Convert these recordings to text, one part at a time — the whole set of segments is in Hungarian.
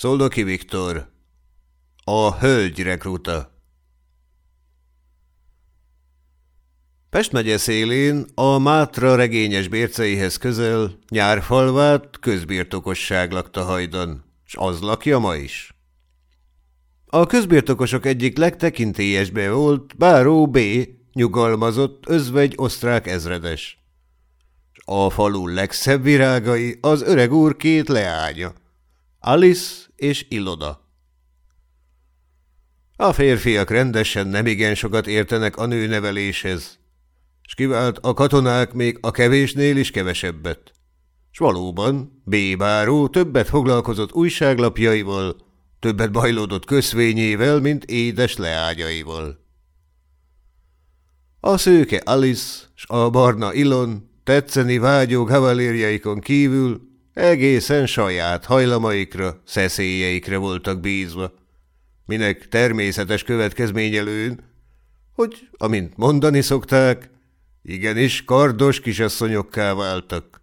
Szoldoki Viktor. A hölgy rekruta. Pest megye szélén, a Mátra regényes bérceihez közel nyárfalvát közbirtokosság lakta hajdan, s az lakja ma is. A közbirtokosok egyik legtekintélyesbe volt Báró B. nyugalmazott özvegy osztrák ezredes. A falu legszebb virágai az öreg úr két leánya, Alice és Iloda. A férfiak rendesen nemigen sokat értenek a nőneveléshez, s kivált a katonák még a kevésnél is kevesebbet. S valóban B. Báró többet foglalkozott újságlapjaival, többet bajlódott köszvényével, mint édes leágyaival. A szőke Alice s a barna Ilon tetszeni vágyó kavalérjaikon kívül egészen saját hajlamaikra, szeszélyeikre voltak bízva, minek természetes következményelőn, hogy, amint mondani szokták, igenis kardos kisasszonyokká váltak.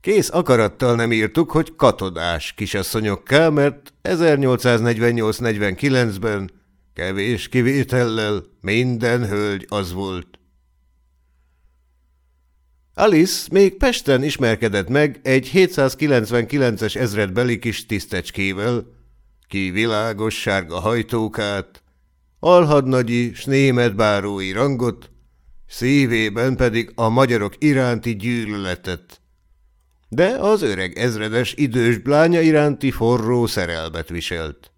Kész akarattal nem írtuk, hogy katonás kisasszonyokká, mert 1848-49-ben kevés kivétellel minden hölgy az volt. Alice még Pesten ismerkedett meg egy 799-es ezredbeli kis tisztecskével, ki világos sárga hajtókát, alhadnagyi s német bárói rangot, szívében pedig a magyarok iránti gyűlöletet, de az öreg ezredes idős blánya iránti forró szerelmet viselt.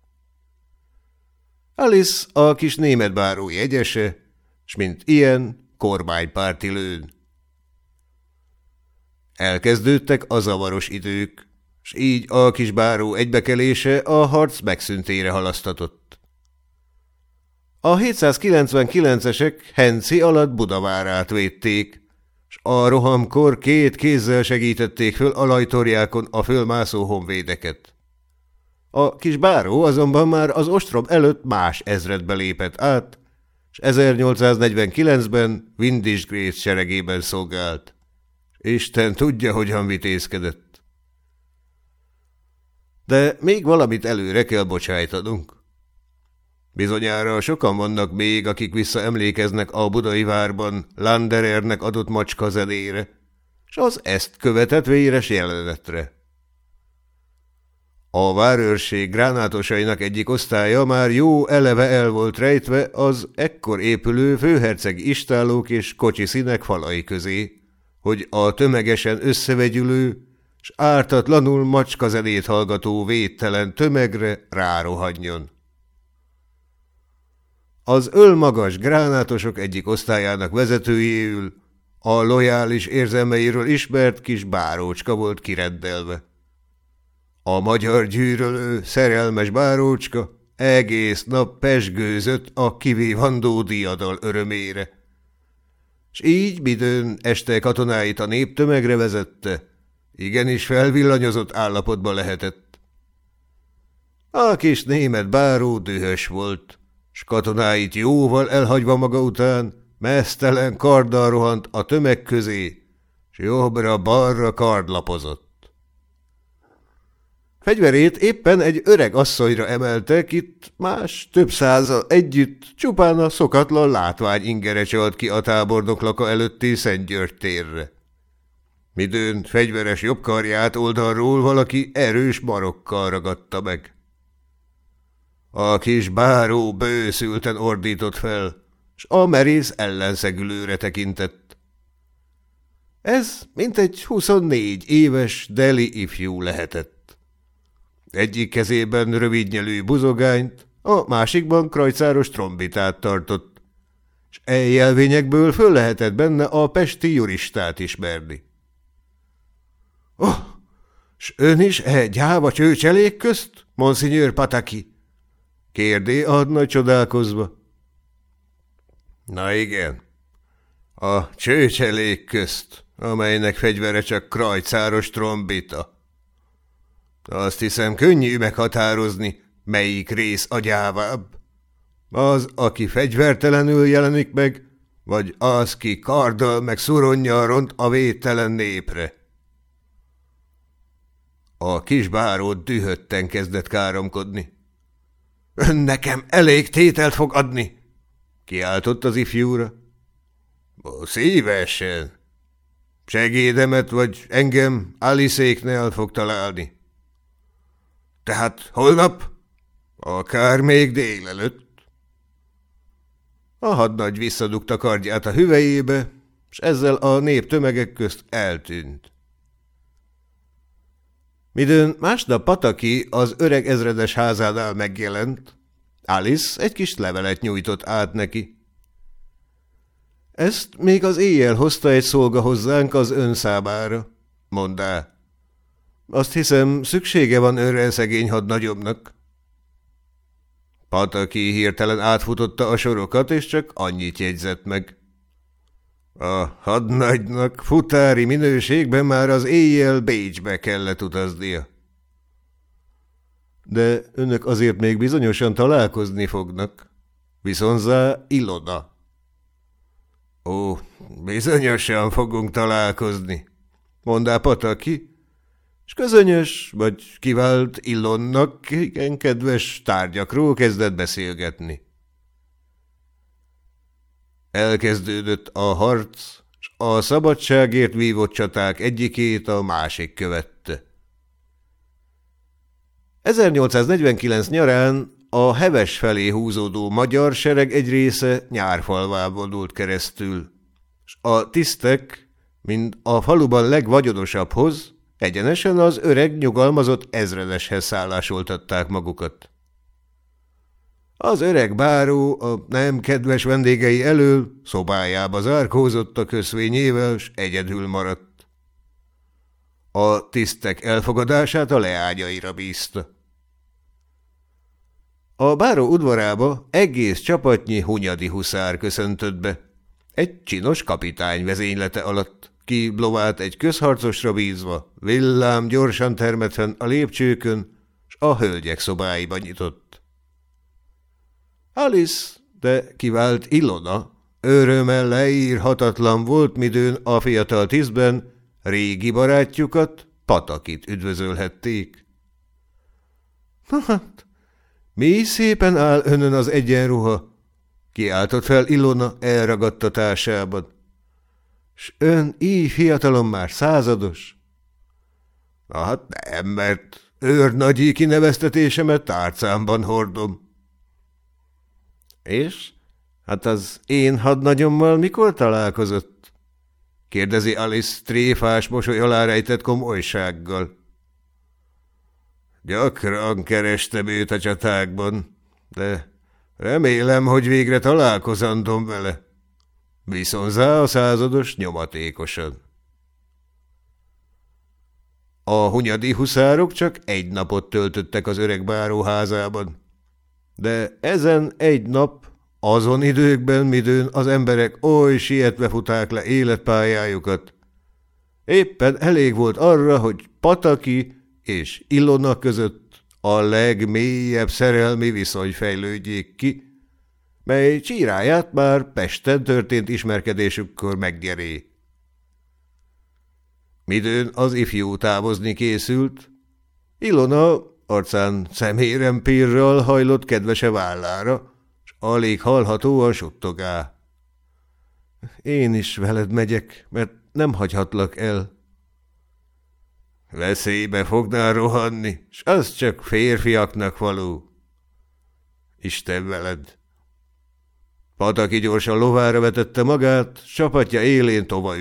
Alice a kis német báró jegyese, s mint ilyen kormánypárti lőn. Elkezdődtek a zavaros idők, s így a kis báró egybekelése a harc megszüntére halasztatott. A 799-esek Henci alatt Budavárát védték, s a rohamkor két kézzel segítették föl a lajtorjákon a fölmászó honvédeket. A kis báró azonban már az ostrom előtt más ezredbe lépett át, és 1849-ben Windisgrace seregében szolgált. Isten tudja, hogyan vitézkedett. De még valamit előre kell bocsájtanunk. Bizonyára sokan vannak még, akik visszaemlékeznek a budai várban Landerernek adott macska zenére, és az ezt követett véres jelenetre. A várőrség gránátosainak egyik osztálya már jó eleve el volt rejtve az ekkor épülő főherceg istálók és kocsi színek falai közé, hogy a tömegesen összevegyülő s ártatlanul macskazenét hallgató védtelen tömegre rárohadjon. Az ölmagas gránátosok egyik osztályának vezetőjéül a lojális érzelmeiről ismert kis bárócska volt kireddelve. A magyar gyűrölő, szerelmes bárócska egész nap pesgőzött a kivívandó diadal örömére. S így midőn este katonáit a néptömegre vezette, igenis felvillanyozott állapotba lehetett. A kis német báró dühös volt, s katonáit jóval elhagyva maga után, mesztelen karddal rohant a tömeg közé, s jobbra-balra kardlapozott. Fegyverét éppen egy öreg asszonyra emeltek, itt más több százal együtt csupán a szokatlan látvány ingere csalt ki a tábornok laka előtti Szent György térre. Midőn fegyveres jobbkarját oldalról valaki erős marokkal ragadta meg. A kis báró bőszülten ordított fel, s a merész ellenszegülőre tekintett. Ez mintegy huszonnégy éves deli ifjú lehetett. Egyik kezében rövidnyelű buzogányt, a másikban krajcáros trombitát tartott, és eljelvényekből föl lehetett benne a pesti juristát ismerni. – Oh, s ön is e gyáva csőcselék közt, monsignor Pataki? – kérdé adna csodálkozva. – Na igen, a csőcselék közt, amelynek fegyvere csak krajcáros trombita – azt hiszem, könnyű meghatározni, melyik rész agyávább. Az, aki fegyvertelenül jelenik meg, vagy az, ki karddal meg szuronnyal ront a védtelen népre. A kis bárót dühötten kezdett káromkodni. Ön nekem elég tételt fog adni, kiáltott az ifjúra. Szívesen. Segédemet vagy engem Aliszéknél fog találni. Tehát holnap? Akár még délelőtt. A hadnagy visszadugta kardját a hüvelyébe, és ezzel a nép tömegek közt eltűnt. Midőn másnap Pataki az öreg ezredes házánál megjelent, Alice egy kis levelet nyújtott át neki. Ezt még az éjjel hozta egy szolga hozzánk az ön mondá. Azt hiszem, szüksége van önre szegény hadnagyomnak. Pataki hirtelen átfutotta a sorokat, és csak annyit jegyzett meg. A hadnagynak futári minőségben már az éjjel Bécsbe kellett utaznia. De önök azért még bizonyosan találkozni fognak. Viszonzá Ilona. Ó, bizonyosan fogunk találkozni, mondá Pataki, és közönyös vagy kivált Ilonnak igen kedves tárgyakról kezdett beszélgetni. Elkezdődött a harc, és a szabadságért vívott csaták egyikét a másik követte. 1849 nyarán a heves felé húzódó magyar sereg egy része nyárfalvá vonult keresztül, és a tisztek, mind a faluban legvagyonosabbhoz, egyenesen az öreg nyugalmazott ezredeshez szállásoltatták magukat. Az öreg báró a nem kedves vendégei elől szobájába zárkózott a köszvényével, s egyedül maradt. A tisztek elfogadását a leányaira bízta. A báró udvarába egész csapatnyi hunyadi huszár köszöntött be. Egy csinos kapitány vezénylete alatt, ki blovált egy közharcosra bízva, villám gyorsan termethen a lépcsőkön, s a hölgyek szobáiba nyitott. Alice, de kivált Ilona, örömmel leírhatatlan volt midőn a fiatal tízben, régi barátjukat, Patakit üdvözölhették. – Hát, mi szépen áll önön az egyenruha, kiáltott fel Ilona elragadtatásában. S ön így fiatalon már százados? Na hát nem, mert őrnagyi kineveztetésemet tárcámban hordom. És? Hát az én hadnagyommal mikor találkozott? kérdezi Alice tréfás mosoly alá rejtett komolysággal. Gyakran kerestem őt a csatákban, de remélem, hogy végre találkozandom vele. Viszonzá a százados nyomatékosan. A hunyadi huszárok csak egy napot töltöttek az öreg báró házában. De ezen egy nap, azon időkben, midőn az emberek oly sietve futák le életpályájukat, éppen elég volt arra, hogy Pataki és Ilona között a legmélyebb szerelmi viszony fejlődjék ki, mely csíráját már Pesten történt ismerkedésükkor meggyeré. Midőn az ifjú távozni készült, Ilona arcán szemérempírral hajlott kedvese vállára, s alig hallhatóan suttogá. Én is veled megyek, mert nem hagyhatlak el. Veszélybe fognál rohanni, s az csak férfiaknak való. Isten veled! Pataki gyorsan lovára vetette magát, csapatja élén tova.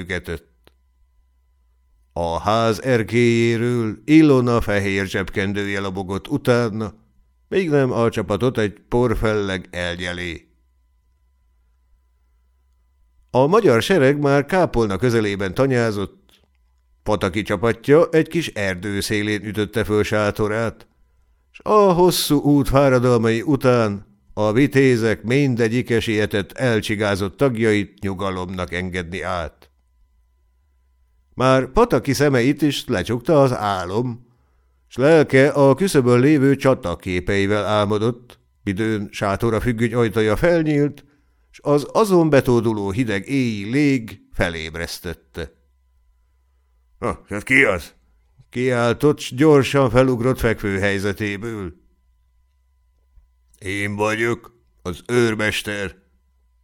A ház erkéjéről Ilona fehér zsebkendője lobogott utána, még nem a csapatot egy porfelleg elgyelé. A magyar sereg már kápolna közelében tanyázott, Pataki csapatja egy kis erdő szélén ütötte föl sátorát, s a hosszú út fáradalmai után a vitézek mindegyike sietett elcsigázott tagjait nyugalomnak engedni át. Már Pataki szemeit is lecsukta az álom, s lelke a küszöbön lévő csataképeivel álmodott, midőn sátora függöny ajtaja felnyílt, s az azon betóduló hideg éji lég felébresztette. – Hát ki az? kiáltott, s gyorsan felugrott fekvő helyzetéből. Én vagyok, az őrmester,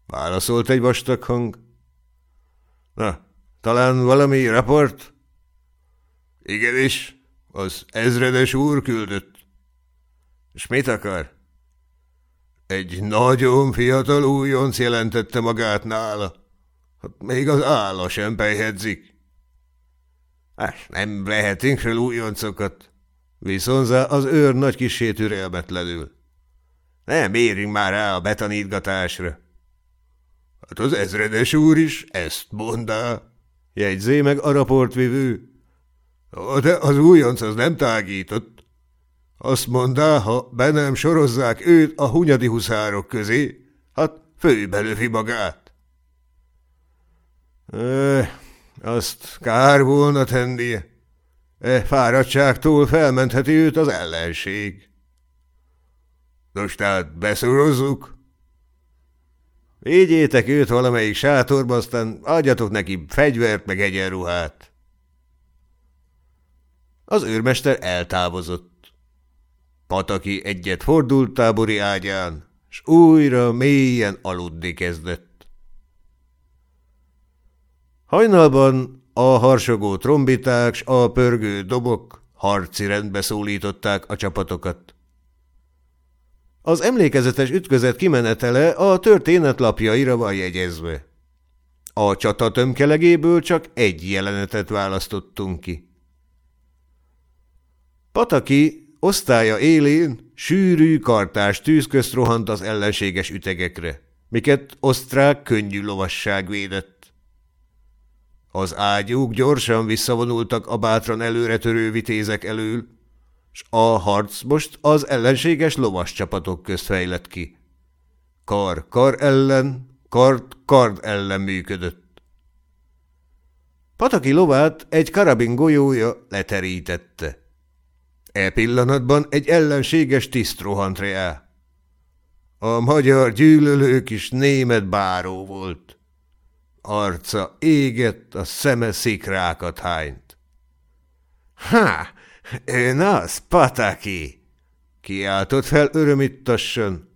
válaszolt egy vastag hang. Na, talán valami raport? Igenis, az ezredes úr küldött. És mit akar? Egy nagyon fiatal újonc jelentette magát nála. Hát még az álla sem pejhedzik. Hát nem lehetünk fel újoncokat. Viszonzá az őr nagy kisé türelmetlenül. Nem érünk már rá a betanítgatásra. Hát az ezredes úr is ezt mondá, jegyzé meg a raportvivő. De az újonc az nem tágított. Azt mondá, ha be nem sorozzák őt a hunyadi huszárok közé, hát főbelövi magát. E, azt kár volna tennie. E fáradtságtól felmentheti őt az ellenség. Nos, tehát beszorozzuk? Vigyétek őt valamelyik sátorba, aztán adjatok neki fegyvert meg egyenruhát. Az őrmester eltávozott. Pataki egyet fordult tábori ágyán, s újra mélyen aludni kezdett. Hajnalban a harsogó trombiták s a pörgő dobok harci rendbe szólították a csapatokat. Az emlékezetes ütközet kimenetele a történet lapjaira van jegyezve. A csata tömkelegéből csak egy jelenetet választottunk ki. Pataki osztálya élén sűrű kartás tűzközt rohant az ellenséges ütegekre, miket osztrák könnyű lovasság védett. Az ágyúk gyorsan visszavonultak a bátran előretörő vitézek elől, s a harc most az ellenséges lovas csapatok közt fejlett ki. Kar kar ellen, kard kard ellen működött. Pataki lovát egy karabin golyója leterítette. E pillanatban egy ellenséges tiszt rohant rá. A magyar gyűlölők is német báró volt. Arca égett, a szeme szikrákat hányt. – Há! Ön az, Pataki! Kiáltott fel örömittasson.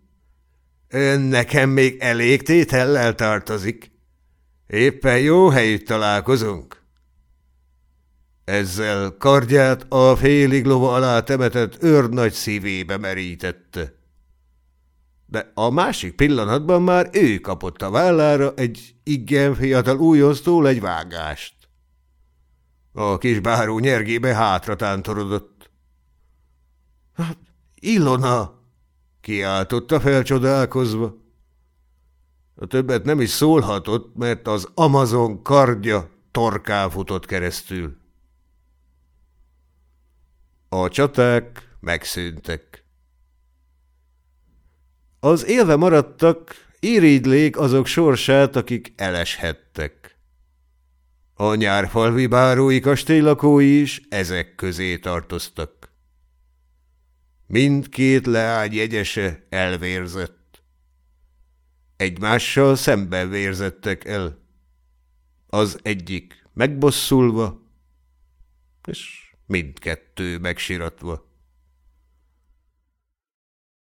Ön nekem még elég tétellel tartozik. Éppen jó helyütt találkozunk. Ezzel kardját a félig lova alá temetett őrnagy szívébe merítette. De a másik pillanatban már ő kapott a vállára egy igen fiatal újonctól egy vágást. A kis báró nyergébe hátra tántorodott. Hát, Ilona! kiáltotta felcsodálkozva. A többet nem is szólhatott, mert az Amazon kardja torkán futott keresztül. A csaták megszűntek. Az élve maradtak, irigylék azok sorsát, akik eleshettek. A nyárfalvi bárói kastélylakói is ezek közé tartoztak. Mindkét leágy jegyese elvérzett. Egymással szemben vérzettek el. Az egyik megbosszulva, és mindkettő megsiratva.